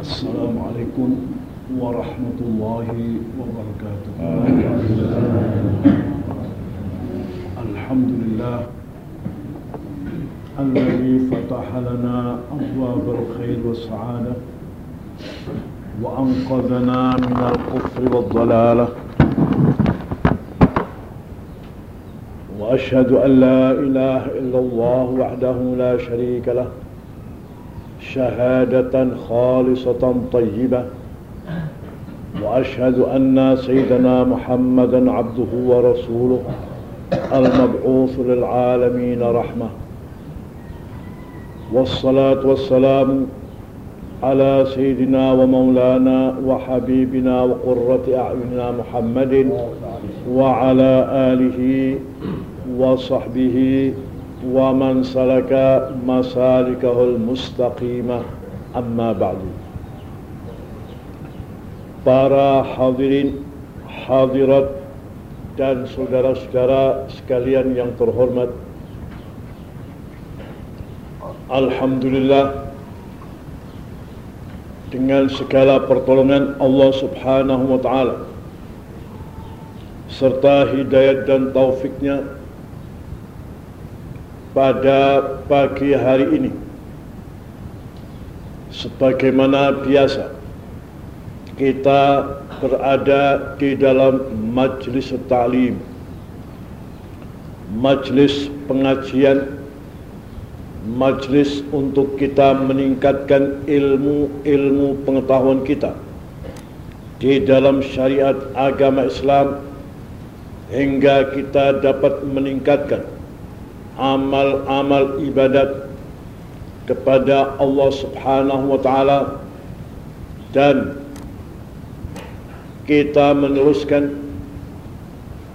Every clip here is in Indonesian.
السلام عليكم ورحمة الله وبركاته. الحمد لله الذي فتح لنا أبواب الخير والسعادة وأنقذنا من الكفر والضلالة. وأشهد أن لا إله إلا الله وحده لا شريك له. شهادة خالصة طيبة. وأشهد أن سيدنا محمدا عبده ورسوله المبعوث للعالمين رحمة. والصلاة والسلام على سيدنا ومولانا وحبيبنا وقرة أعيننا محمد وعلى آله وصحبه ومن سلك مسالكه المستقيمة أما بعد para hadirin hadirat dan saudara-saudara sekalian yang terhormat Alhamdulillah dengan segala pertolongan Allah Subhanahu wa taala serta hidayat dan taufiknya pada pagi hari ini. Sebagaimana biasa kita berada di dalam majlis ta'lim majlis pengajian majlis untuk kita meningkatkan ilmu-ilmu pengetahuan kita di dalam syariat agama Islam hingga kita dapat meningkatkan amal-amal ibadat kepada Allah Subhanahu wa taala. Dan kita meneruskan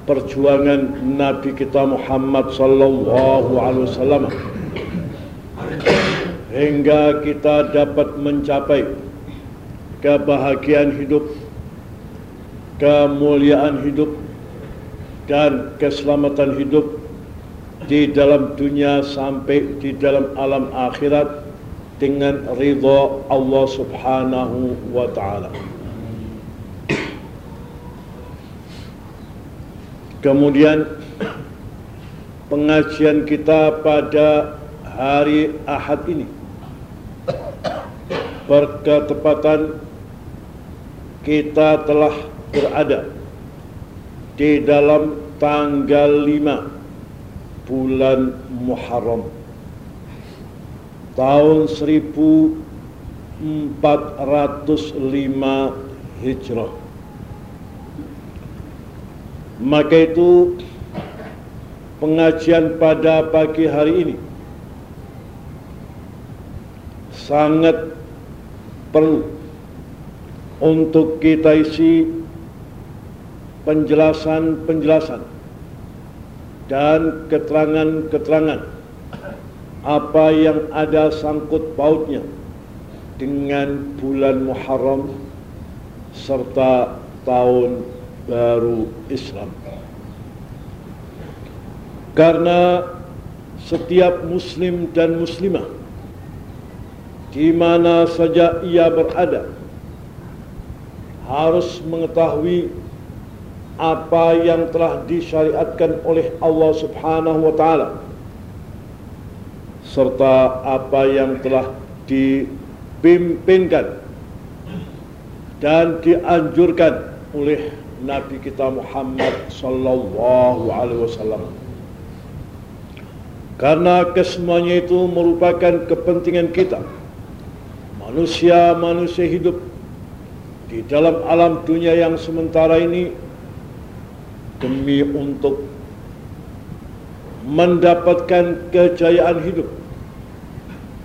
perjuangan Nabi kita Muhammad sallallahu alaihi wasallam hingga kita dapat mencapai kebahagiaan hidup, kemuliaan hidup dan keselamatan hidup di dalam dunia sampai di dalam alam akhirat dengan ridha Allah Subhanahu wa taala. Kemudian pengajian kita pada hari Ahad ini berketepatan kita telah berada di dalam tanggal 5 bulan Muharram. Tahun 1405 Hijrah. Maka itu pengajian pada pagi hari ini sangat perlu untuk kita isi penjelasan-penjelasan dan keterangan-keterangan apa yang ada sangkut pautnya dengan bulan Muharram serta tahun baru Islam. Karena setiap muslim dan muslimah di mana saja ia berada harus mengetahui apa yang telah disyariatkan oleh Allah Subhanahu wa taala serta apa yang telah dipimpinkan dan dianjurkan oleh Nabi kita Muhammad sallallahu alaihi wasallam. Karena kesemuanya itu merupakan kepentingan kita manusia-manusia hidup di dalam alam dunia yang sementara ini demi untuk mendapatkan kejayaan hidup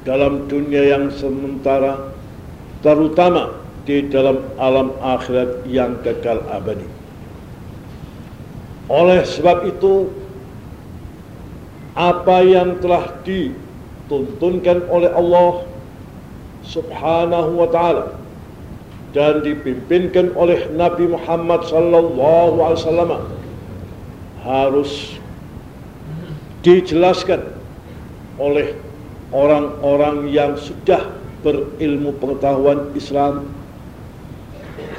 dalam dunia yang sementara terutama di dalam alam akhirat yang kekal abadi. Oleh sebab itu apa yang telah dituntunkan oleh Allah Subhanahu wa taala dan dipimpinkan oleh Nabi Muhammad sallallahu alaihi wasallam harus dijelaskan oleh orang-orang yang sudah berilmu pengetahuan Islam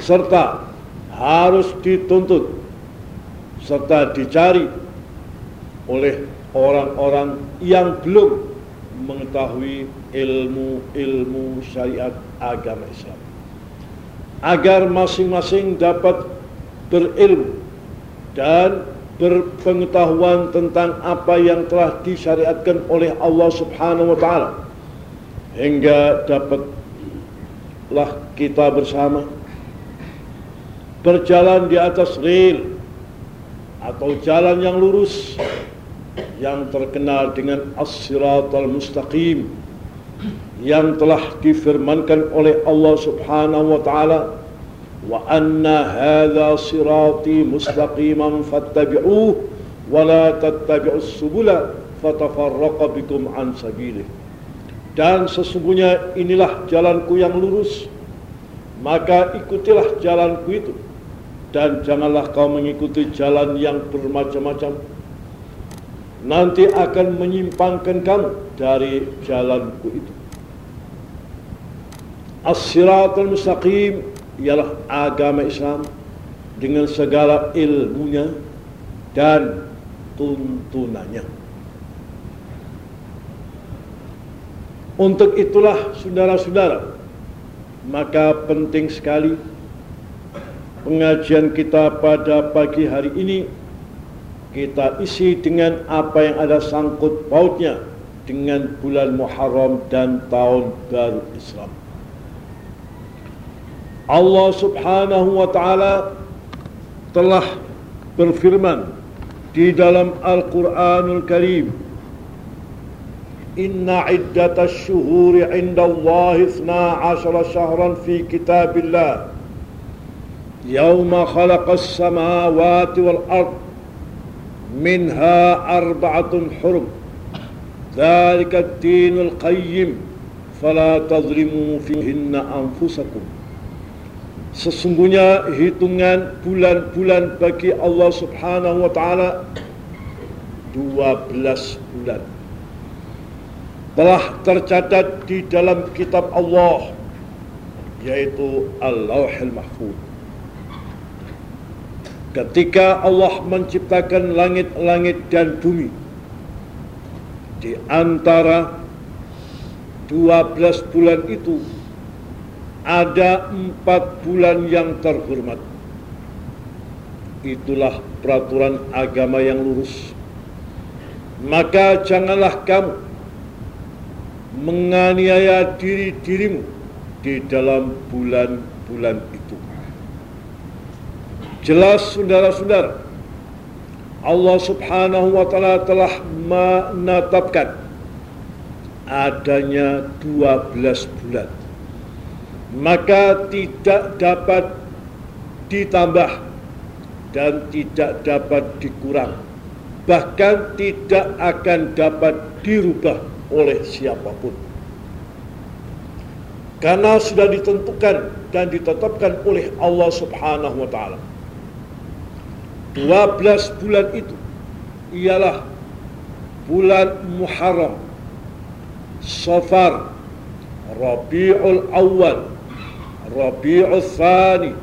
serta harus dituntut serta dicari oleh orang-orang yang belum mengetahui ilmu-ilmu syariat agama Islam. Agar masing-masing dapat berilmu dan berpengetahuan tentang apa yang telah disyariatkan oleh Allah Subhanahu wa taala hingga dapatlah kita bersama berjalan di atas rel atau jalan yang lurus yang terkenal dengan as-siratal mustaqim yang telah difirmankan oleh Allah Subhanahu wa taala hadha sirati mustaqiman fattabi'uh wa la tattabi'us subula fatafarraqa bikum an sabilih dan sesungguhnya inilah jalanku yang lurus maka ikutilah jalanku itu dan janganlah kau mengikuti jalan yang bermacam-macam. Nanti akan menyimpangkan kamu dari jalanku itu. As-siratul mustaqim ialah agama Islam dengan segala ilmunya dan tuntunannya. Untuk itulah saudara-saudara, maka penting sekali pengajian kita pada pagi hari ini kita isi dengan apa yang ada sangkut pautnya dengan bulan Muharram dan tahun baru Islam. Allah Subhanahu wa taala telah berfirman di dalam Al-Qur'anul Karim Inna iddatash shuhuri 'inda Allah 12 shahran fi kitabillah yawma khalaqas samawati wal ard minha arba'atun hurum ذلك الدين القيم فلا تظلموا فيهن أنفسكم Sesungguhnya hitungan bulan-bulan bagi Allah Subhanahu wa taala 12 bulan. Telah tercatat di dalam kitab Allah yaitu Al-Lauhul Mahfuz. Ketika Allah menciptakan langit-langit dan bumi di antara 12 bulan itu ada empat bulan yang terhormat. Itulah peraturan agama yang lurus. Maka janganlah kamu menganiaya diri dirimu di dalam bulan-bulan itu. Jelas saudara-saudara, Allah subhanahu wa ta'ala telah menetapkan adanya 12 bulan maka tidak dapat ditambah dan tidak dapat dikurang. Bahkan tidak akan dapat dirubah oleh siapa pun. Karena sudah ditentukan dan ditetapkan oleh Allah Subhanahu wa taala. 12 bulan itu ialah bulan Muharram Safar Rabiul Awal ربيع الثاني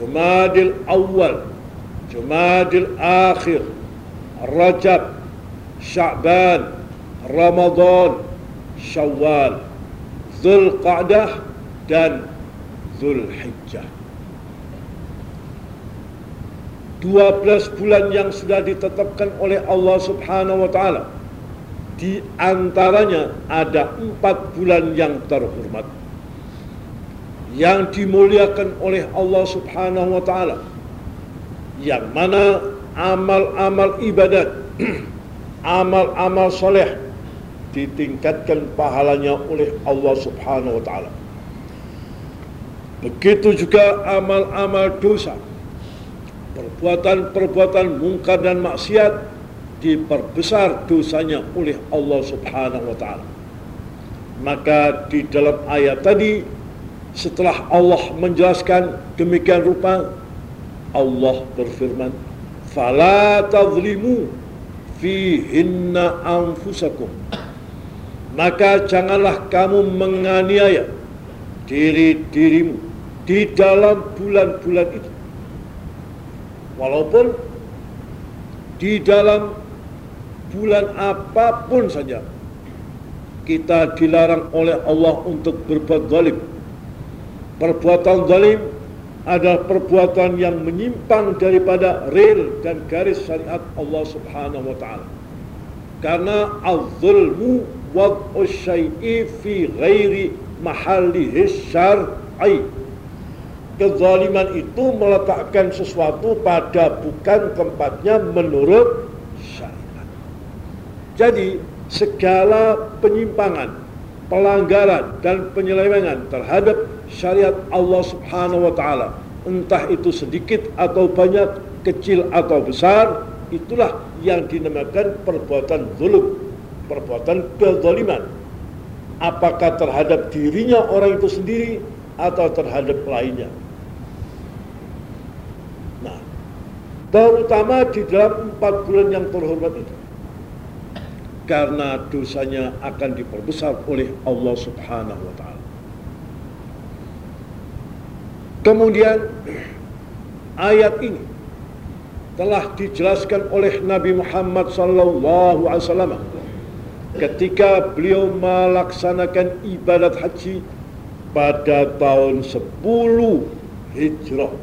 جماد الأول جماد الآخر رجب شعبان رمضان شوال ذو القعدة dan Zulhijjah 12 bulan yang sudah ditetapkan oleh Allah Subhanahu wa taala di antaranya ada empat bulan yang terhormat yang dimuliakan oleh Allah Subhanahu wa taala yang mana amal-amal ibadat amal-amal soleh ditingkatkan pahalanya oleh Allah Subhanahu wa taala. Begitu juga amal-amal dosa perbuatan-perbuatan mungkar dan maksiat diperbesar dosanya oleh Allah Subhanahu wa taala. Maka di dalam ayat tadi setelah Allah menjelaskan demikian rupa Allah berfirman fala tazlimu fihinna anfusakum maka janganlah kamu menganiaya diri-dirimu di dalam bulan-bulan itu. Walaupun di dalam bulan apa pun saja kita dilarang oleh Allah untuk berbuat zalim. Perbuatan zalim adalah perbuatan yang menyimpang daripada real dan garis syariat Allah Subhanahu wa taala. Karena az-zulmu wad'u syai'i fi ghairi mahallihi syar'i. Kezaliman itu meletakkan sesuatu pada bukan tempatnya menurut syariat. Jadi segala penyimpangan, pelanggaran dan penyelewengan terhadap syariat Allah Subhanahu wa taala, entah itu sedikit atau banyak, kecil atau besar, itulah yang dinamakan perbuatan zulum, perbuatan kezaliman. Apakah terhadap dirinya orang itu sendiri atau terhadap lainnya. Nah, terutama di dalam empat bulan yang terhormat itu karena dosanya akan diperbesar oleh Allah Subhanahu wa taala. Kemudian ayat ini telah dijelaskan oleh Nabi Muhammad sallallahu alaihi wasallam ketika beliau melaksanakan ibadat haji pada tahun 10 Hijrah.